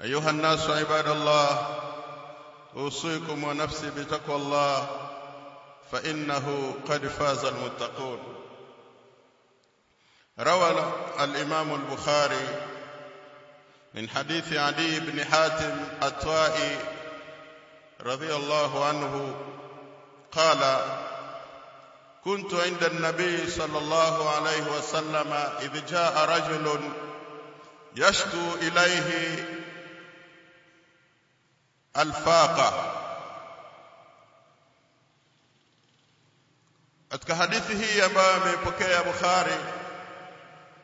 أيها الناس عباد الله أوصيكم ونفسي بتقوى الله فإنه قد فاز المتقون. روى الإمام البخاري من حديث علي بن حاتم الطائي رضي الله عنه قال كنت عند النبي صلى الله عليه وسلم إذ جاء رجل يشكو إليه alfaqa. Katika hadithi hii ambayo ameipokea Bukhari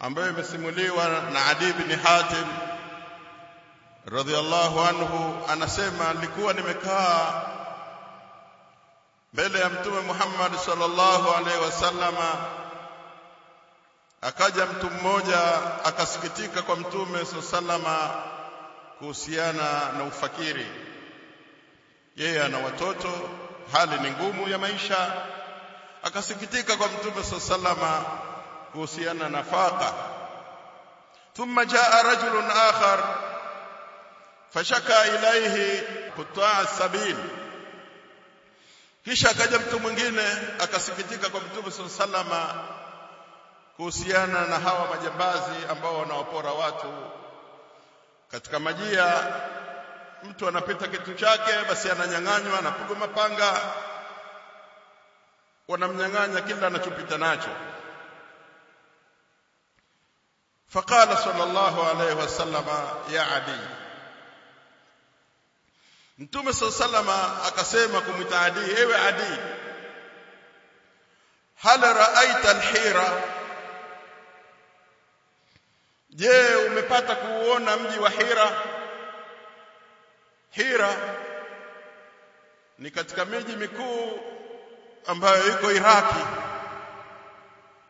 ambayo imesimuliwa na Adi bin Hatim radhiallahu anhu anasema nilikuwa nimekaa mbele ya mtume Muhammad sallallahu alaihi wasallama akaja mtu mmoja akasikitika kwa mtume sallallahu alaihi wasallama kuhusiana na ufakiri yeye ana watoto hali ni ngumu ya maisha. Akasikitika kwa mtume sallama kuhusiana na faqa. Thumma jaa rajulun akhar fashaka ilaihi kutaa sabil kisha akaja mtu mwingine akasikitika kwa mtume sallama kuhusiana na hawa majambazi ambao wanawapora watu katika majia mtu anapita kitu chake, basi ananyang'anywa, anapigwa mapanga, wanamnyang'anya kila anachopita nacho. Faqala sallallahu alayhi wasallama ya ali Mtume sallallahu akasema kumwita ali ewe Adi, hal raaita alhira, je, umepata kuuona mji wa Hira? Hira ni katika miji mikuu ambayo iko Iraki.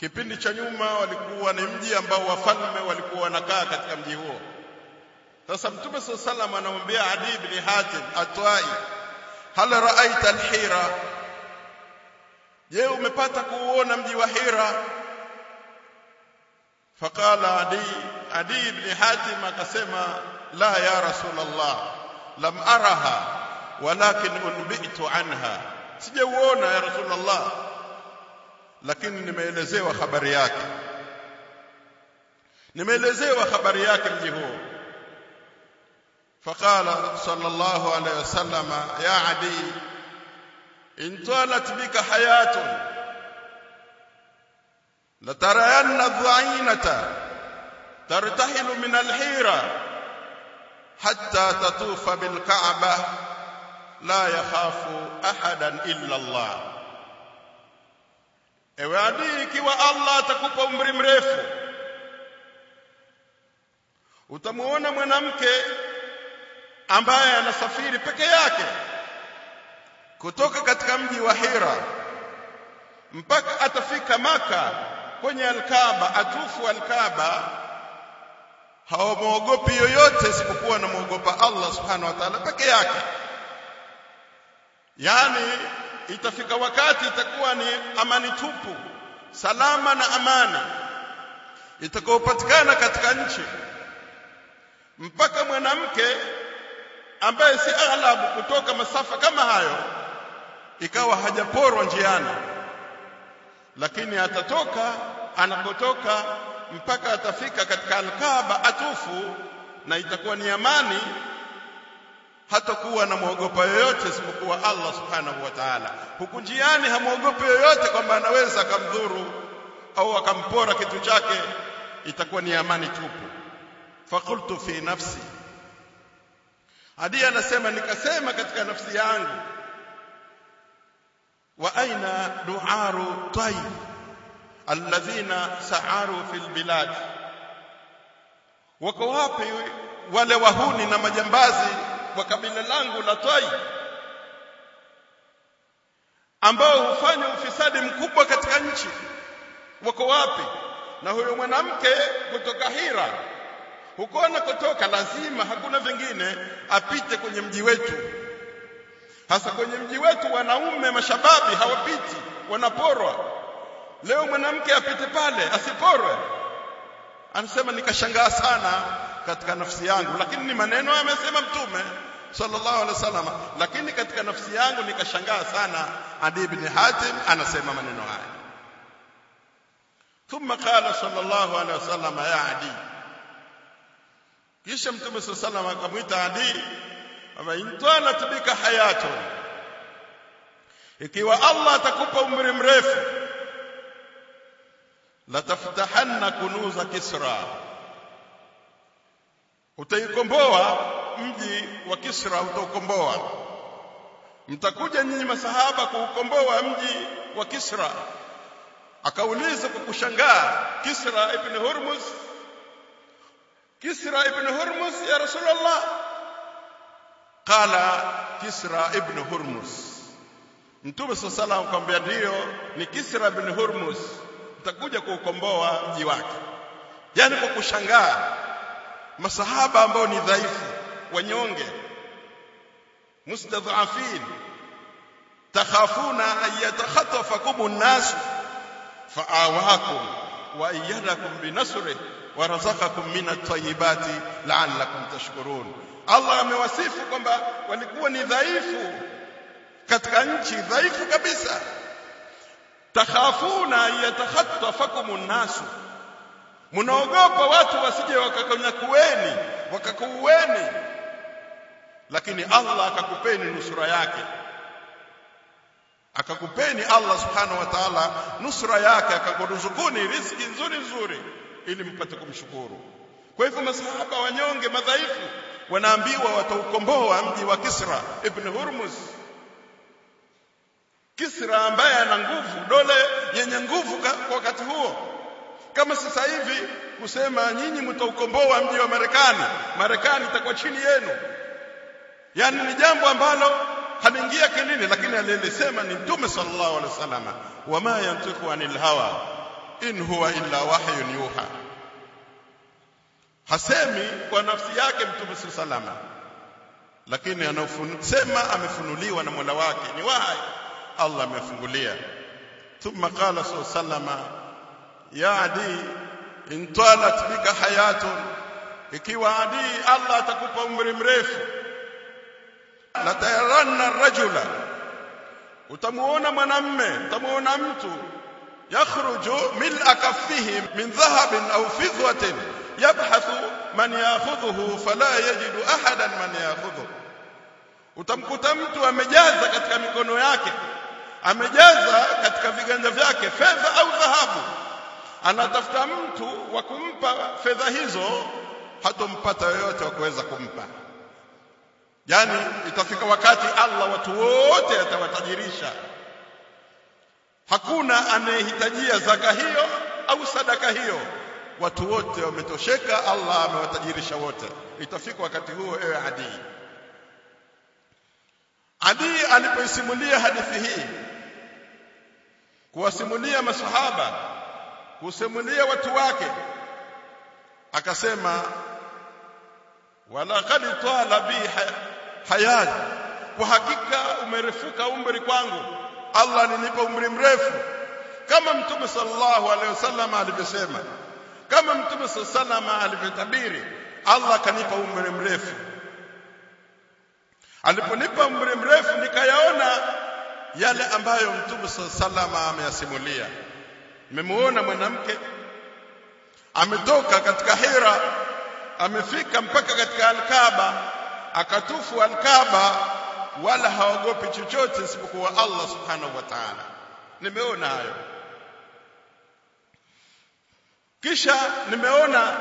Kipindi cha nyuma walikuwa ni mji ambao wafalme walikuwa wanakaa katika mji huo. Sasa mtume swalla sallam anamwambia Adi ibn Hatim atwai hal raaita alhira? Je umepata kuuona mji wa Hira? Faqala Adi Adi ibn Hatim akasema la ya rasulullah لم أرها ولكن أنبئت عنها. سجونا يا رسول الله. لكن نميلزي وخبرياك نميلزي وخبرياك الجهور فقال صلى الله عليه وسلم يا عدي إن طالت بك حياة لترين الضعينة ترتحل من الحيرة. hatta tatufa bilkaaba la yakhafu ahadan illa Allah. Ewe adii ikiwa Allah atakupa umri mrefu utamwona mwanamke ambaye anasafiri peke yake kutoka katika mji wa Hira mpaka atafika maka kwenye alkaba atufu Alkaaba hawamwogopi yoyote isipokuwa anamwogopa Allah subhanahu wa ta'ala peke yake. Yani itafika wakati itakuwa ni amani tupu salama na amani itakayopatikana katika nchi. Mpaka mwanamke ambaye si aghlabu kutoka masafa kama hayo ikawa hajaporwa njiani. Lakini atatoka anakotoka mpaka atafika katika alkaaba atufu na itakuwa ni amani hatakuwa na mwogopa yoyote isipokuwa Allah subhanahu wa ta'ala. Huku njiani hamwogope yoyote kwamba anaweza akamdhuru au akampora kitu chake itakuwa ni amani tupu. Faqultu fi nafsi. Adi anasema nikasema katika nafsi yangu wa aina du'aru tayyib alladhina sa'aru fil bilad. Wako wapi wale wahuni na majambazi wa kabila langu la Tai ambao hufanya ufisadi mkubwa katika nchi? Wako wapi? Na huyo mwanamke kutoka Hira huko anakotoka lazima hakuna vingine apite kwenye mji wetu. Hasa kwenye mji wetu wanaume mashababi hawapiti wanaporwa leo mwanamke apite pale asiporwe. Anasema nikashangaa sana katika nafsi yangu. Lakini ni maneno amesema mtume sallallahu alaihi wasallam. Lakini katika nafsi yangu nikashangaa sana Adi ibn Hatim anasema maneno haya. Thumma qala sallallahu alaihi wasallam ya Adi. Kisha mtume sallallahu alaihi wasallam akamwita Adi ama intalat bika hayatun. Ikiwa Allah atakupa umri mrefu lataftahanna kunuza kisra. Utaikomboa mji wa Kisra utaukomboa. Mtakuja nyinyi masahaba kuukomboa mji wa Kisra. Akauliza kwa kushangaa Kisra ibn Hurmuz? Kisra ibn Hurmuz ya Rasulullah? Qala Kisra ibn Hurmuz. Mtume sallallahu alayhi wasallam akamwambia ndiyo ni Kisra ibn Hurmuz mtakuja kuukomboa mji wake. Yani kwa kushangaa masahaba ambao ni dhaifu wanyonge mustadhafin takhafuna an yatakhatafakum an-nas fa'awakum wa ayyadakum binasrihi wa razaqakum min at-tayyibati la'allakum tashkurun. Allah amewasifu kwamba walikuwa ni dhaifu katika nchi dhaifu kabisa takhafuna yatakhatafakum an-nas watu wasije wakakunyakuweni wakakuueni lakini Allah akakupeni nusura yake. Akakupeni Allah subhanahu wa ta'ala nusura yake akakuruzukuni riziki nzuri nzuri ili mpate kumshukuru. Kwa hivyo masahaba wanyonge madhaifu wanaambiwa wataukomboa mji wa Kisra ibn Hurmuz Kisra ambaye ana nguvu dole yenye nguvu kwa wakati huo. Kama sasa hivi kusema nyinyi mtaukomboa mji wa Marekani Marekani itakuwa chini yenu. Yani ni jambo ambalo haliingia akilini lakini alilisema ni mtume sallallahu alaihi wasallam wama yantiqu anil hawa in huwa illa wahyun yuha. Hasemi kwa nafsi yake mtume sallallahu alaihi wasallam lakini anasema amefunuliwa na Mola wake ni wahi Allah amefungulia. Thumma qala sallama ya adi intalat bika hayatun ikiwa adi Allah atakupa umri mrefu latayaranna rajula utamuona mwanamme utamuona mtu yakhruju mil'a kaffihi min dhahabin aw fidwatin yabhathu man ya'khudhuhu fala yajidu ahadan man ya'khudhuhu. Utamkuta mtu amejaza katika mikono yake amejaza katika viganja vyake fedha au dhahabu. Anatafuta mtu wa kumpa fedha hizo hatompata yoyote wa kuweza kumpa. Yani itafika wakati Allah watu wote atawatajirisha. Hakuna anayehitajia zaka hiyo au sadaka hiyo. Watu wote wametosheka Allah amewatajirisha wote. Itafika wakati huo ewe Adi Adi alipoisimulia hadithi hii kuwasimulia masahaba kusimulia watu wake. Akasema wala qad tala bi hayat kwa hakika umerefuka umri kwangu. Allah ninipa umri mrefu. Kama mtume sallallahu alaihi wasallam alivyosema kama mtume sallallahu alivyotabiri Allah akanipa umri mrefu. Aliponipa umri mrefu nikayaona yale ambayo mtume sallallahu ameyasimulia. Nimemuona mwanamke ametoka katika Hira amefika mpaka katika Al-Kaaba akatufu Al-Kaaba wala hawagopi chochote isipokuwa Allah subhanahu wa ta'ala. Nimeona hayo. Kisha nimeona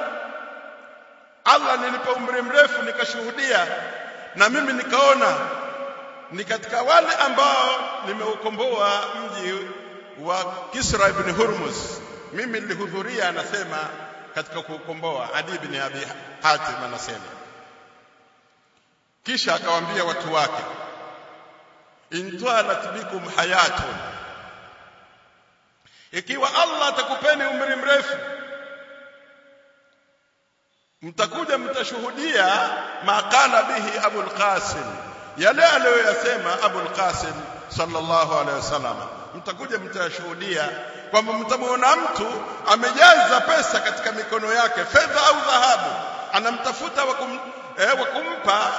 Allah ninipa umri mrefu nikashuhudia na mimi nikaona ni katika wale ambao nimeukomboa mji wa Kisra ibn Hurmuz. Mimi nilihudhuria anasema katika kuukomboa. Adi ibn Abi Hatim anasema. Kisha akawaambia watu wake intwalat bikum hayatun. Ikiwa Allah atakupeni umri mrefu mtakuja mtashuhudia maqala bihi Abul Qasim yale aliyoyasema Abul Qasim sallallahu alaihi wasallam. Mtakuja mtayashuhudia kwamba mtamwona mtu amejaza pesa katika mikono yake fedha au dhahabu. Anamtafuta wa kum, eh, kumpa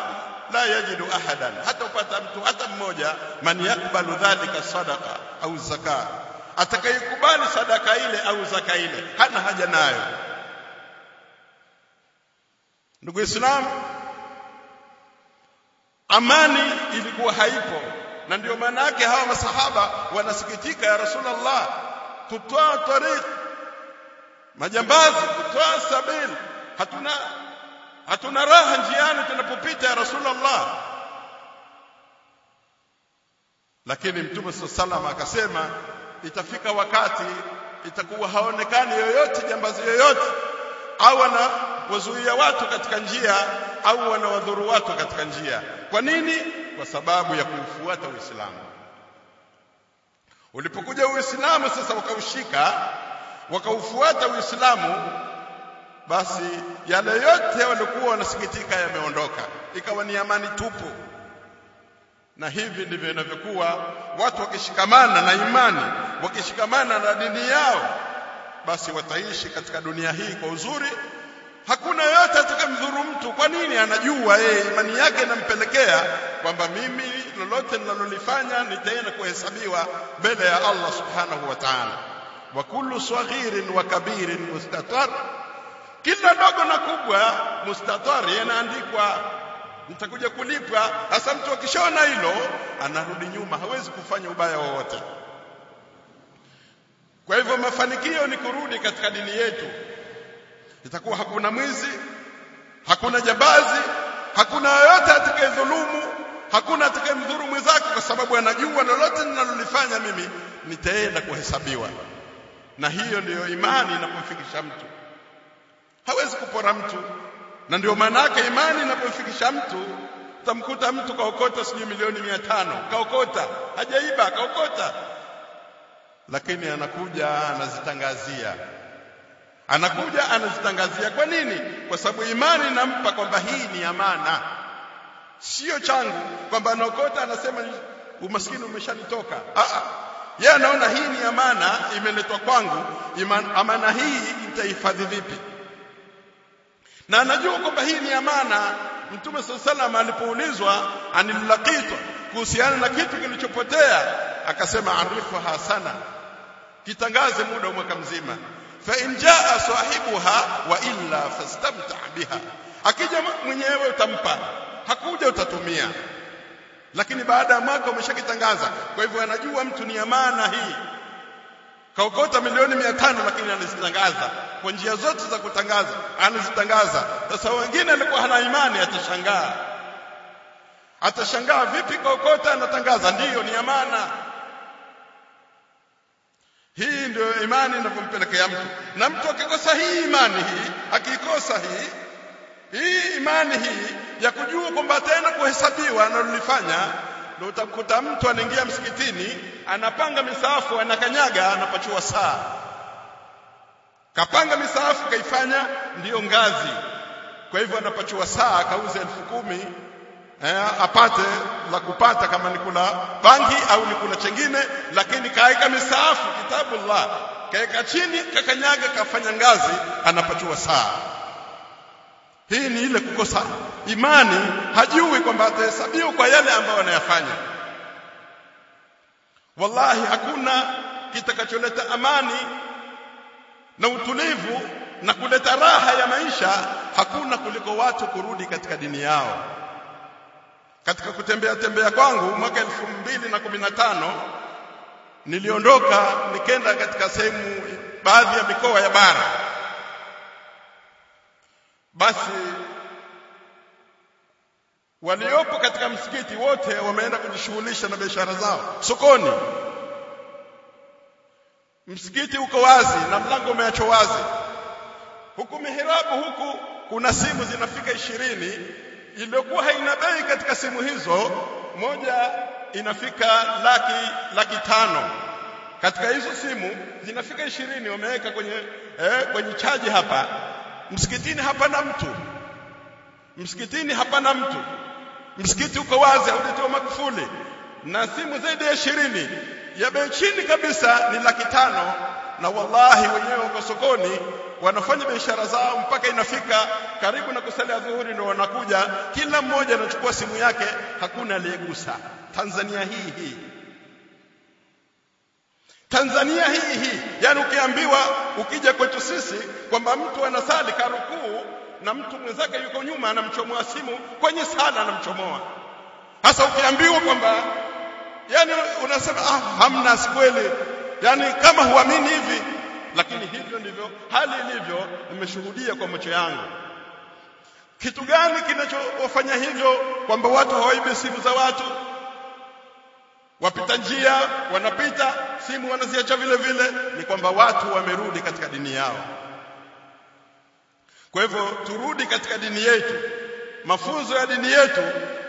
la yajidu ahadan. Hata upata mtu hata mmoja man yakbalu dhalika sadaqa au zaka. Atakayekubali sadaka ile au zaka ile hana haja nayo. Ndugu Islam amani ilikuwa haipo. Na ndio maana yake hawa masahaba wanasikitika ya Rasulullah tutoa tariq majambazi kutoa sabili hatuna hatuna raha njiani tunapopita ya Rasulullah. Lakini mtume sallam akasema itafika wakati itakuwa haonekani yoyote jambazi yoyote au anawazuia watu katika njia au wanawadhuru watu katika njia. Kwa nini? Kwa sababu ya kuufuata Uislamu. Ulipokuja Uislamu sasa wakaushika wakaufuata Uislamu basi yale yote walikuwa wanasikitika yameondoka. Ikawa ni amani tupu. Na hivi ndivyo inavyokuwa. Watu wakishikamana na imani wakishikamana na dini yao basi wataishi katika dunia hii kwa uzuri hakuna yote atakayemdhuru mtu. Kwa nini? Anajua yeye imani yake inampelekea kwamba mimi lolote ninalolifanya nitaenda kuhesabiwa mbele ya Allah subhanahu wa ta'ala. Wa kullu saghirin wa kabirin mustatar. Kila dogo na kubwa mustatar yanaandikwa. Nitakuja kulipwa. Hasa mtu akishona hilo anarudi nyuma. Hawezi kufanya ubaya wowote. Kwa hivyo mafanikio ni kurudi katika dini yetu itakuwa hakuna mwizi hakuna jambazi hakuna yoyote atakayedhulumu hakuna atakayemdhuru mwenzake kwa sababu anajua lolote ninalolifanya mimi nitaenda kuhesabiwa. Na hiyo ndiyo imani inapomfikisha mtu. Hawezi kupora mtu. Na ndio maana yake imani inapomfikisha mtu utamkuta mtu kaokota sijui milioni mia tano kaokota hajaiba kaokota. Lakini anakuja anazitangazia anakuja anazitangazia kwa nini? Kwa sababu imani inampa kwamba hii ni amana. Sio changu kwamba anaokota anasema umaskini umeshanitoka. Ah yeye anaona hii ni amana imeletwa kwangu. Iman, amana hii itahifadhi vipi? Na anajua kwamba hii ni amana. Mtume sallallahu alipoulizwa anilaqitwa kuhusiana na kitu kilichopotea akasema arifuha hasana kitangaze muda wa mwaka mzima fa in jaa sahibuha wa illa fastamta biha. Akija mwenyewe utampa. Hakuja utatumia. Lakini baada ya mwaka umeshakitangaza. Kwa hivyo anajua mtu ni amana hii. Kaokota milioni mia tano lakini anazitangaza. Kwa njia zote za kutangaza anazitangaza. Sasa wengine alikuwa hana imani atashangaa. Atashangaa vipi kaokota anatangaza? Ndiyo ni amana hii ndio imani inavyompelekea mtu. Na mtu akikosa hii imani hii akikosa hii hii imani hii ya kujua kwamba tena kuhesabiwa analolifanya ndio utakuta mtu anaingia msikitini anapanga misaafu anakanyaga anapachua saa. Kapanga misaafu kaifanya ndiyo ngazi. Kwa hivyo anapachua saa akauza elfu kumi eh, apate la kupata kama ni kuna bangi au ni kuna chengine lakini kaeka misaafu kitabullah. Kaeka chini kakanyaga kafanya ngazi anapatiwa saa. Hii ni ile kukosa imani. Hajui kwamba atahesabiwa kwa yale ambayo anayafanya. Wallahi hakuna kitakacholeta amani na utulivu na kuleta raha ya maisha hakuna kuliko watu kurudi katika dini yao katika kutembea tembea kwangu mwaka elfu mbili na kumi na tano niliondoka nikenda katika sehemu baadhi ya mikoa ya bara. Basi waliopo katika msikiti wote wameenda kujishughulisha na biashara zao. Sokoni. Msikiti uko wazi na mlango umeachwa wazi. Huku mihirabu huku kuna simu zinafika ishirini iliyokuwa haina bei katika simu hizo moja inafika laki laki tano. Katika hizo simu zinafika ishirini wameweka kwenye eh, kwenye chaji hapa. Msikitini hapana mtu. Msikitini hapana mtu. Msikiti uko wazi haujatiwa makufuli na simu zaidi ya ishirini ya bei chini kabisa ni laki tano. Na wallahi wenyewe wako sokoni wanafanya biashara zao mpaka inafika karibu na kusalia dhuhuri ndio wanakuja. Kila mmoja anachukua simu yake hakuna aliyegusa. Tanzania hii hii. Tanzania hii hii. Yani ukiambiwa ukija kwetu sisi kwamba mtu anasali karukuu na mtu mwenzake yuko nyuma anamchomoa simu kwenye sala anamchomoa. Hasa ukiambiwa kwamba yani unasema ah hamna sikweli yani kama huamini hivi lakini hivyo ndivyo hali ilivyo nimeshuhudia kwa macho yangu. Kitu gani kinachowafanya hivyo kwamba watu hawaibi simu za watu? Wapita njia wanapita simu wanaziacha vile vile. Ni kwamba watu wamerudi katika dini yao. Kwa hivyo turudi katika dini yetu. Mafunzo ya dini yetu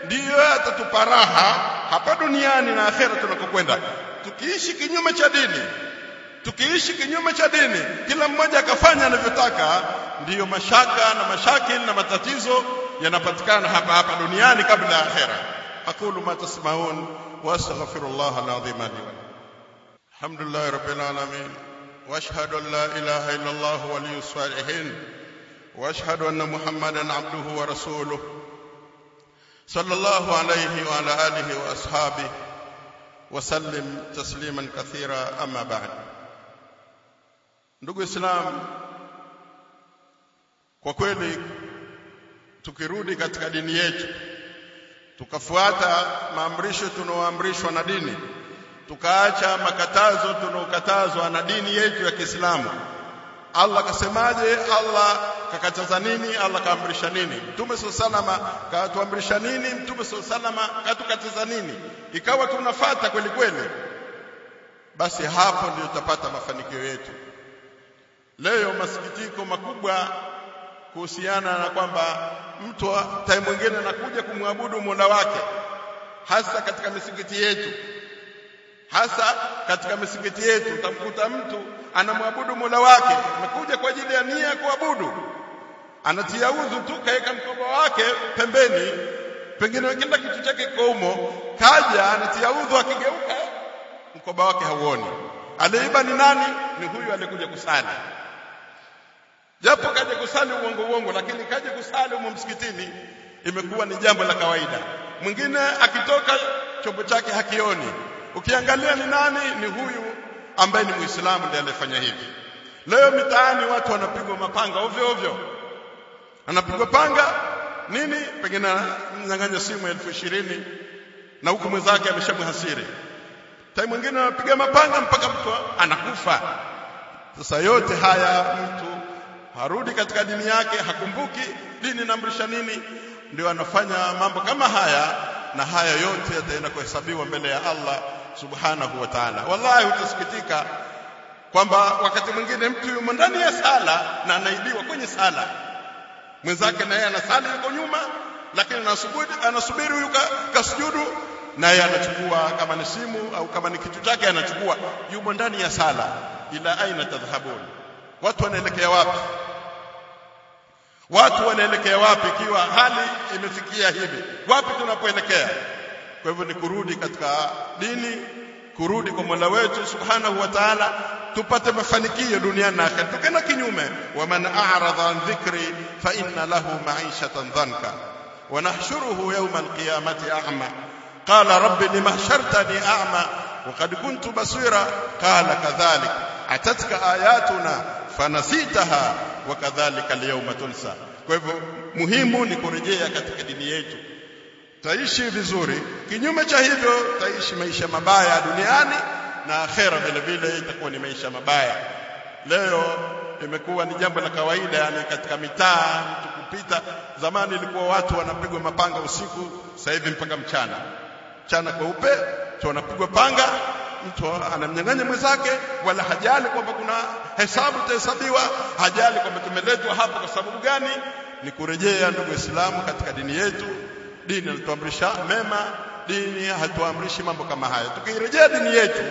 ndiyo yatatupa raha hapa duniani na akhera tunakokwenda. Tukiishi kinyume cha dini tukiishi kinyume cha dini kila mmoja akafanya anavyotaka ndiyo mashaka na mashakil na matatizo yanapatikana hapa hapa duniani kabla ya akhera aqulu ma tasmaun wa astaghfirullah alazim li wa alhamdulillah rabbil alamin wa ashhadu an la ilaha illa allah waliyus salihin wa ashhadu anna muhammadan abduhu wa rasuluhu صلى الله عليه وعلى آله وأصحابه وسلم تسليما كثيرا أما بعد ndugu islam kwa kweli tukirudi katika dini yetu tukafuata maamrisho tunaoamrishwa na dini tukaacha makatazo tunaokatazwa na dini yetu ya Kiislamu Allah kasemaje Allah kakataza nini? Allah kaamrisha nini? Mtume salama katuamrisha nini? Mtume salama katukataza nini? Ikawa tunafata kweli kweli basi hapo ndio tutapata mafanikio yetu leo masikitiko makubwa kuhusiana na kwamba mtu time mwingine anakuja kumwabudu Mola wake hasa katika misikiti yetu. Hasa katika misikiti yetu utamkuta mtu anamwabudu Mola wake. Amekuja kwa ajili ya nia ya kuabudu. Anatia udhu tu kaeka mkoba wake pembeni. Pengine kila kitu chake kiko humo kaja anatia udhu akigeuka mkoba wake hauoni. Aliiba ni nani? Ni huyu aliyekuja kusali japo kaje kusali uongo uongo lakini kaje kusali umo msikitini imekuwa ni jambo la kawaida. Mwingine akitoka chombo chake hakioni. Ukiangalia ni nani? Ni huyu ambaye ni muislamu ndiye aliyefanya hivi. Leo mitaani watu wanapigwa mapanga ovyo ovyo. Anapigwa panga nini? Pengine mnyang'anya simu elfu ishirini na huku mwenzake ameshamhasiri. Time mwingine anapiga mapanga mpaka mtu anakufa. Sasa yote haya harudi katika dini yake hakumbuki dini inaamrisha nini ndio anafanya mambo kama haya na haya yote yataenda kuhesabiwa mbele ya Allah subhanahu wa ta'ala. Wallahi utasikitika kwamba wakati mwingine mtu yumo ndani ya sala na anaibiwa kwenye sala. Mwenzake naye anasali yuko nyuma lakini anasubiri anasubiri huyu kasujudu naye anachukua kama ni simu au kama ni kitu chake anachukua. Yumo ndani ya sala. Ila aina tadhhabun? Watu wanaelekea wapi watu wanaelekea wapi ikiwa hali imefikia hivi? Wapi tunapoelekea? Kwa hivyo ni kurudi katika dini kurudi kwa Mola wetu subhanahu wa ta'ala tupate mafanikio duniani na akhera. Tukena kinyume. Waman a'rada an dhikri fa inna lahu ma'ishatan dhanka. Wa nahshuruhu yawma al-qiyamati a'ma. Qala rabbi lima a'ma wa kuntu basira. Qala kadhalik atatka ayatuna fanasitaha wa kadhalika al-yawma tunsa. Kwa hivyo muhimu ni kurejea katika dini yetu. Taishi vizuri. Kinyume cha hivyo taishi maisha mabaya duniani na akhera vile vile itakuwa ni maisha mabaya. Leo imekuwa ni jambo la kawaida yani katika mitaa mtu kupita. Zamani ilikuwa watu wanapigwa mapanga usiku sasa hivi mpaka mchana. Mchana kweupe tu wanapigwa panga mtu anamnyang'anya mwenzake, wala hajali kwamba kuna hesabu itahesabiwa, hajali kwamba tumeletwa hapa kwa sababu gani. Ni kurejea ndugu Waislamu katika dini yetu. Dini inatuamrisha mema, dini hatuamrishi mambo kama haya. Tukirejea dini yetu,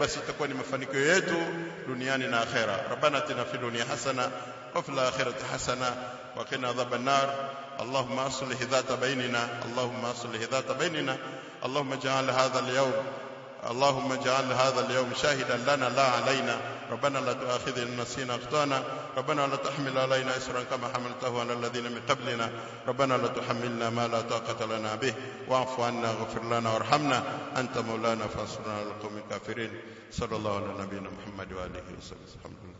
basi itakuwa ni mafanikio yetu duniani na akhera. Rabbana atina fid dunya hasana wa fil akhirati hasana wa qina adhaban nar. Allahumma aslih dhata bainina, Allahumma aslih dhata bainina, Allahumma ij'al hadha al-yawm اللهم اجعل هذا اليوم شاهدا لنا لا علينا. ربنا لا تؤاخذنا إن نسينا أخطأنا. ربنا لا تحمل علينا إسرا كما حملته على الذين من قبلنا. ربنا لا تحملنا ما لا طاقة لنا به. واعف عنا واغفر لنا وارحمنا. أنت مولانا فانصرنا على القوم الكافرين. صلى الله على نبينا محمد وآله وصحبه الحمد لله.